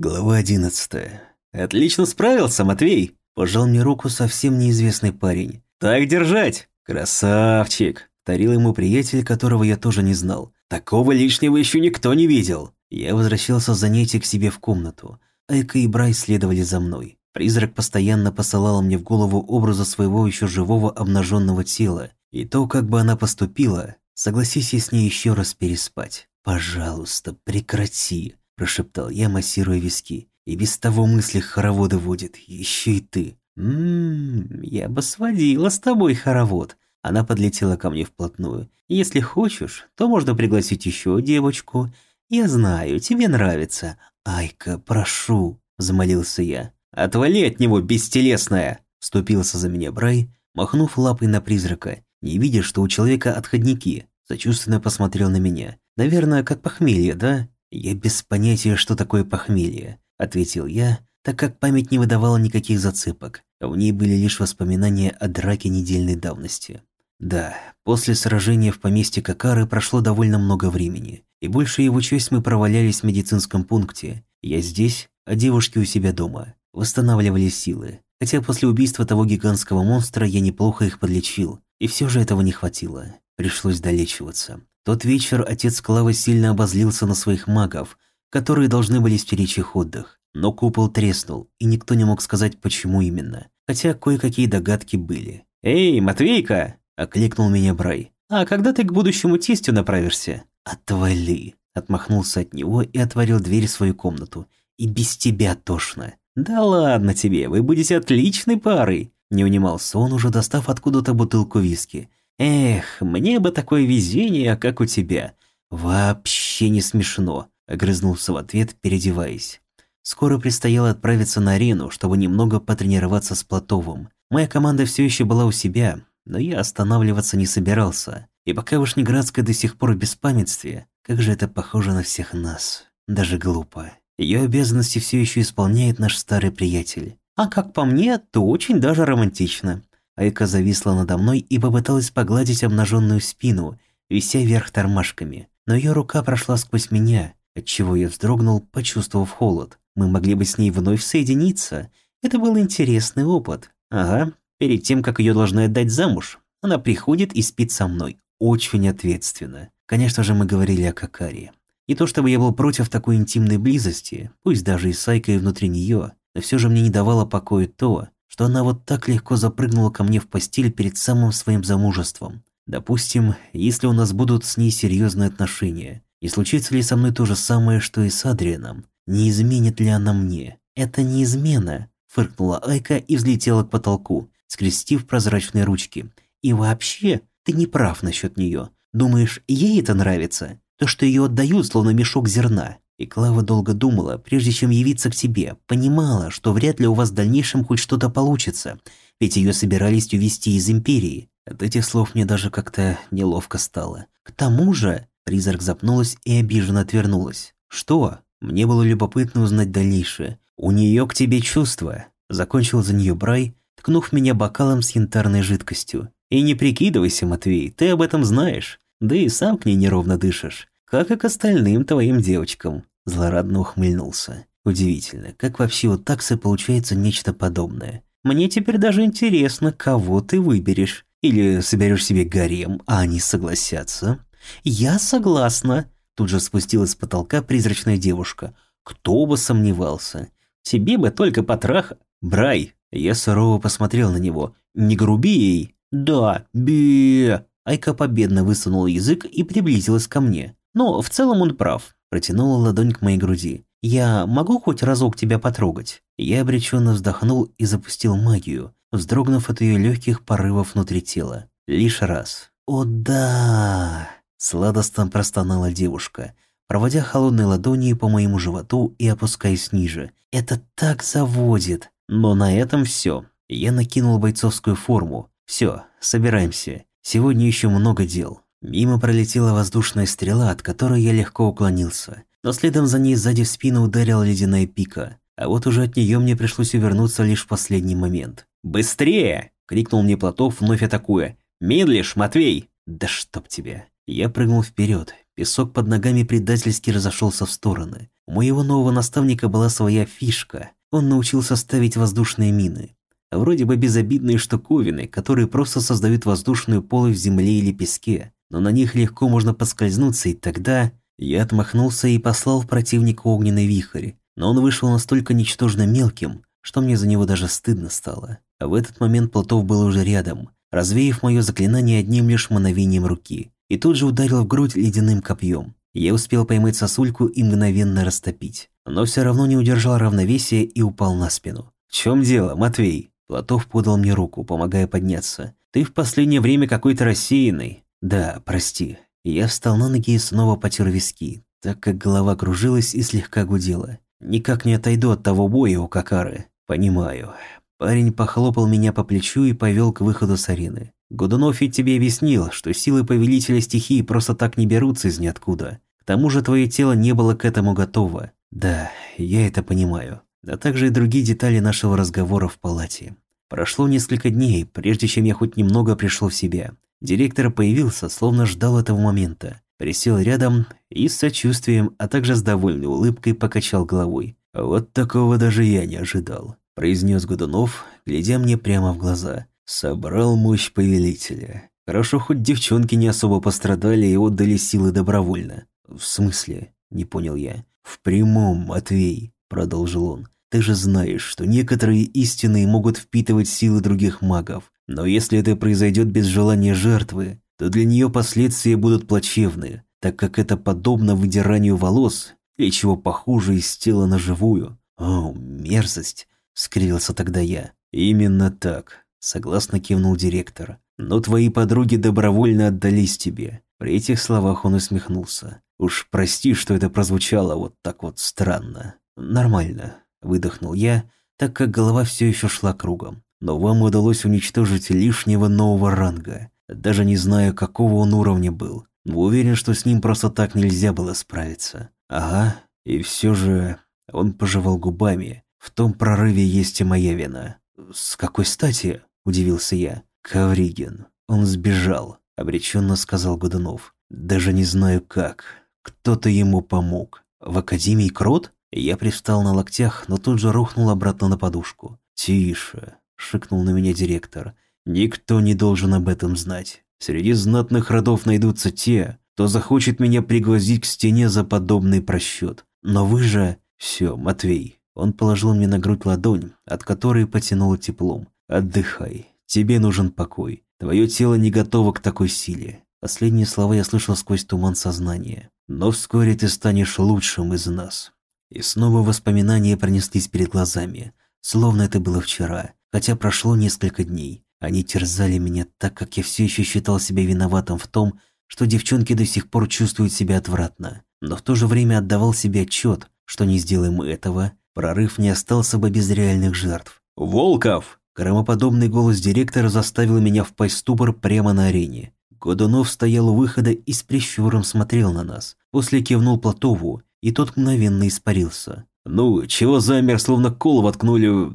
Глава одиннадцатая. «Отлично справился, Матвей!» Пожал мне руку совсем неизвестный парень. «Так держать!» «Красавчик!» Тарил ему приятель, которого я тоже не знал. «Такого лишнего еще никто не видел!» Я возвращался с занятий к себе в комнату. Айка и Брай следовали за мной. Призрак постоянно посылал мне в голову образа своего еще живого обнаженного тела. И то, как бы она поступила, согласись я с ней еще раз переспать. «Пожалуйста, прекрати!» Прошептал я, массируя виски. И без того мысли хороводы водит, еще и ты. Ммм, я бы сводила с тобой хоровод. Она подлетела ко мне вплотную. Если хочешь, то можно пригласить еще девочку. Я знаю, тебе нравится. Айка, прошу, взмолился я. Отвали от него, бестелесная! Вступился за меня Брай, махнув лапой на призрака, не видя, что у человека отходники. Сочувственно посмотрел на меня. Наверное, как похмелье, да? «Я без понятия, что такое похмелье», – ответил я, так как память не выдавала никаких зацепок, в ней были лишь воспоминания о драке недельной давности. Да, после сражения в поместье Какары прошло довольно много времени, и большую его часть мы провалялись в медицинском пункте. Я здесь, а девушки у себя дома. Восстанавливали силы. Хотя после убийства того гигантского монстра я неплохо их подлечил, и все же этого не хватило. Пришлось долечиваться тот вечер отец Клавы сильно обозлился на своих магов, которые должны были стеречь их отдых. Но купол треснул, и никто не мог сказать, почему именно. Хотя кое-какие догадки были. «Эй, Матвейка!» – окликнул меня Брай. «А когда ты к будущему тестю направишься?» «Отвали!» – отмахнулся от него и отворил дверь в свою комнату. «И без тебя тошно!» «Да ладно тебе, вы будете отличной парой!» Не унимался он, уже достав откуда-то бутылку виски. «Эх, мне бы такое везение, как у тебя». «Вообще не смешно», – огрызнулся в ответ, переодеваясь. Скоро предстояло отправиться на арену, чтобы немного потренироваться с Платовым. Моя команда все еще была у себя, но я останавливаться не собирался. И пока Вышнеградская до сих пор в беспамятстве, как же это похоже на всех нас. Даже глупо. Ее обязанности все еще исполняет наш старый приятель. А как по мне, то очень даже романтично. Айка зависла надо мной и попыталась погладить обнаженную спину, вися вверх тормашками. Но ее рука прошла сквозь меня, отчего я вздрогнул, почувствовав холод. Мы могли бы с ней вновь соединиться. Это был интересный опыт. Ага, перед тем, как ее должны отдать замуж, она приходит и спит со мной. Очень ответственно. Конечно же, мы говорили о Какаре. И то, чтобы я был против такой интимной близости, пусть даже и с Айкой внутри нее, но все же мне не давало покоя то, что она вот так легко запрыгнула ко мне в постель перед самым своим замужеством. Допустим, если у нас будут с ней серьезные отношения, и случится ли со мной то же самое, что и с Адрианом, не изменит ли она мне? Это не измена, фыркнула Айка и взлетела к потолку, скрестив прозрачные ручки. И вообще, ты не прав насчет нее. Думаешь, ей это нравится? То, что ее отдают, словно мешок зерна. И Клава долго думала, прежде чем явиться к тебе, понимала, что вряд ли у вас в дальнейшем хоть что-то получится, ведь ее собирались увезти из Империи. От этих слов мне даже как-то неловко стало. К тому же, призрак запнулась и обиженно отвернулась. Что? Мне было любопытно узнать дальнейшее. У нее к тебе чувства. Закончил за нее Брай, ткнув меня бокалом с янтарной жидкостью. И не прикидывайся, Матвей, ты об этом знаешь. Да и сам к ней неровно дышишь как и к остальным твоим девочкам», – злорадно ухмыльнулся. «Удивительно, как вообще у таксы получается нечто подобное. Мне теперь даже интересно, кого ты выберешь. Или соберешь себе гарем, а они согласятся?» «Я согласна», – тут же спустилась с потолка призрачная девушка. «Кто бы сомневался. Тебе бы только потраха...» «Брай!» Я сурово посмотрел на него. «Не груби ей!» «Да, бе...» Айка победно высунула язык и приблизилась ко мне. Но в целом он прав. Протянула ладонь к моей груди. «Я могу хоть разок тебя потрогать?» Я обреченно вздохнул и запустил магию, вздрогнув от ее легких порывов внутри тела. Лишь раз. «О да!» Сладостно простонала девушка, проводя холодной ладонью по моему животу и опускаясь ниже. «Это так заводит!» Но на этом все. Я накинул бойцовскую форму. Все, собираемся. Сегодня еще много дел. Мимо пролетела воздушная стрела, от которой я легко уклонился. Но следом за ней сзади в спину ударила ледяная пика. А вот уже от нее мне пришлось увернуться лишь в последний момент. «Быстрее!» – крикнул мне Платов, вновь атакуя. «Медлишь, Матвей!» «Да чтоб тебя!» Я прыгнул вперед, Песок под ногами предательски разошелся в стороны. У моего нового наставника была своя фишка. Он научился ставить воздушные мины. Вроде бы безобидные штуковины, которые просто создают воздушную полость в земле или песке, но на них легко можно поскользнуться, и тогда я отмахнулся и послал в противника огненный вихрь. Но он вышел настолько ничтожно мелким, что мне за него даже стыдно стало. А в этот момент Платов был уже рядом, развеяв мое заклинание одним лишь мановением руки, и тут же ударил в грудь ледяным копьем. Я успел поймать сосульку и мгновенно растопить, но все равно не удержал равновесия и упал на спину. «В чем дело, Матвей?» Платов подал мне руку, помогая подняться. «Ты в последнее время какой-то рассеянный». «Да, прости». Я встал на ноги и снова потер виски, так как голова кружилась и слегка гудела. Никак не отойду от того боя у Какары. Понимаю. Парень похлопал меня по плечу и повел к выходу с арены. Годунов ведь тебе объяснил, что силы повелителя стихии просто так не берутся из ниоткуда. К тому же твое тело не было к этому готово. Да, я это понимаю а также и другие детали нашего разговора в палате. Прошло несколько дней, прежде чем я хоть немного пришел в себя. Директор появился, словно ждал этого момента. Присел рядом и с сочувствием, а также с довольной улыбкой покачал головой. «Вот такого даже я не ожидал», – произнес Годунов, глядя мне прямо в глаза. «Собрал мощь повелителя. Хорошо, хоть девчонки не особо пострадали и отдали силы добровольно». «В смысле?» – не понял я. «В прямом, Матвей. – продолжил он. «Ты же знаешь, что некоторые истины могут впитывать силы других магов, но если это произойдет без желания жертвы, то для нее последствия будут плачевны, так как это подобно выдиранию волос или чего похуже из тела на живую. О, мерзость!» – скривился тогда я. «Именно так», – согласно кивнул директор. «Но твои подруги добровольно отдались тебе». При этих словах он усмехнулся. «Уж прости, что это прозвучало вот так вот странно». «Нормально», – выдохнул я, так как голова все еще шла кругом. «Но вам удалось уничтожить лишнего нового ранга. Даже не знаю, какого он уровня был. Но уверен, что с ним просто так нельзя было справиться». «Ага, и все же...» Он пожевал губами. «В том прорыве есть и моя вина». «С какой стати?» – удивился я. «Ковригин. Он сбежал», – обреченно сказал Годунов. «Даже не знаю как. Кто-то ему помог. В Академии Крот?» Я пристал на локтях, но тут же рухнул обратно на подушку. «Тише», — шикнул на меня директор. «Никто не должен об этом знать. Среди знатных родов найдутся те, кто захочет меня пригвоздить к стене за подобный просчет. Но вы же...» «Все, Матвей». Он положил мне на грудь ладонь, от которой потянуло теплом. «Отдыхай. Тебе нужен покой. Твое тело не готово к такой силе». Последние слова я слышал сквозь туман сознания. «Но вскоре ты станешь лучшим из нас». И снова воспоминания пронеслись перед глазами, словно это было вчера, хотя прошло несколько дней. Они терзали меня так, как я все еще считал себя виноватым в том, что девчонки до сих пор чувствуют себя отвратно. Но в то же время отдавал себе отчет, что не сделаем мы этого, прорыв не остался бы без реальных жертв. «Волков!» Громоподобный голос директора заставил меня впасть в ступор прямо на арене. Годунов стоял у выхода и с прищуром смотрел на нас. После кивнул Платову, и тот мгновенно испарился. «Ну, чего замер, словно кол воткнули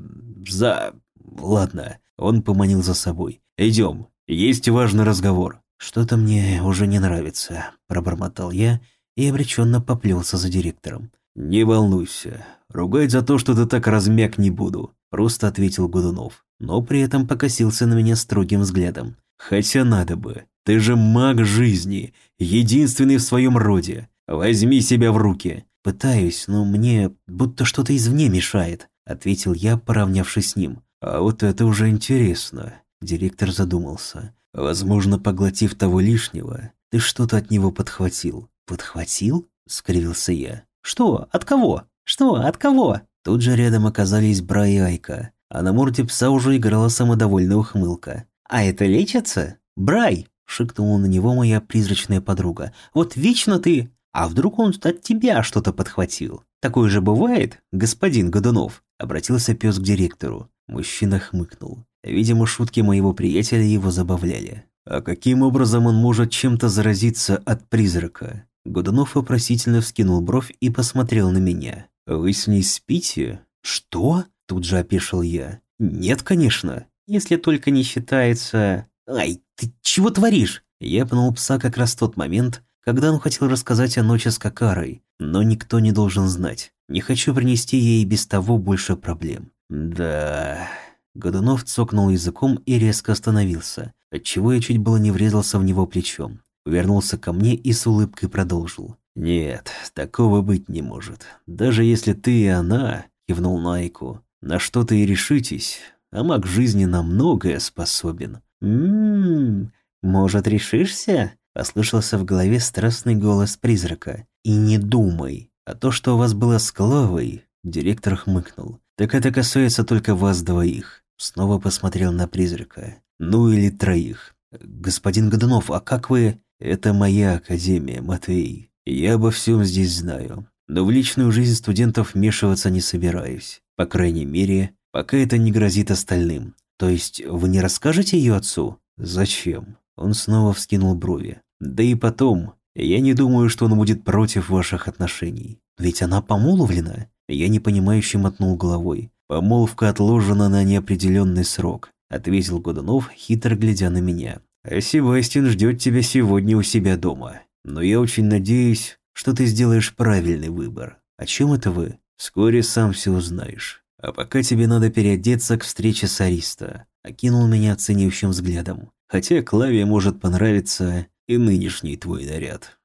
за...» «Ладно», он поманил за собой. «Идем, есть важный разговор». «Что-то мне уже не нравится», – пробормотал я и обреченно поплелся за директором. «Не волнуйся, ругать за то, что ты так размяк не буду», – просто ответил Годунов, но при этом покосился на меня строгим взглядом. «Хотя надо бы, ты же маг жизни, единственный в своем роде. Возьми себя в руки. Пытаюсь, но мне будто что-то извне мешает, ответил я, поравнявшись с ним. А вот это уже интересно. Директор задумался. Возможно, поглотив того лишнего, ты что-то от него подхватил. Подхватил? скривился я. Что? От кого? Что? От кого? Тут же рядом оказались Бра и Айка, а на морде пса уже играла самодовольная ухмылка. «А это лечится?» «Брай!» – шикнула на него моя призрачная подруга. «Вот вечно ты...» А вдруг он от тебя что-то подхватил? Такое же бывает, господин Годунов?» Обратился пес к директору. Мужчина хмыкнул. Видимо, шутки моего приятеля его забавляли. «А каким образом он может чем-то заразиться от призрака?» Годунов вопросительно вскинул бровь и посмотрел на меня. «Вы с ней спите?» «Что?» – тут же опешил я. «Нет, конечно. Если только не считается...» «Ай, ты чего творишь?» Я пнул пса как раз в тот момент, когда он хотел рассказать о ночи с Какарой, но никто не должен знать. Не хочу принести ей без того больше проблем. Да... Годунов цокнул языком и резко остановился, отчего я чуть было не врезался в него плечом. Вернулся ко мне и с улыбкой продолжил. «Нет, такого быть не может. Даже если ты и она, — кивнул Найку, — на что-то и решитесь, а маг жизни на многое способен». «Ммм, может, решишься?» — послышался в голове страстный голос призрака. «И не думай, а то, что у вас было с Клавой...» Директор хмыкнул. «Так это касается только вас двоих». Снова посмотрел на призрака. «Ну или троих. Господин Годунов, а как вы...» «Это моя академия, Матвей. Я обо всем здесь знаю. Но в личную жизнь студентов вмешиваться не собираюсь. По крайней мере, пока это не грозит остальным. То есть вы не расскажете ее отцу? Зачем? Он снова вскинул брови. Да и потом, я не думаю, что он будет против ваших отношений. Ведь она помолвлена. Я непонимающе мотнул головой. Помолвка отложена на неопределенный срок, ответил Годунов, хитро глядя на меня. А Себастьян ждет тебя сегодня у себя дома. Но я очень надеюсь, что ты сделаешь правильный выбор. О чем это вы? Вскоре сам все узнаешь. А пока тебе надо переодеться к встрече с Ариста. Окинул меня оценивающим взглядом. Хотя Клаве может понравиться и нынешний твой наряд.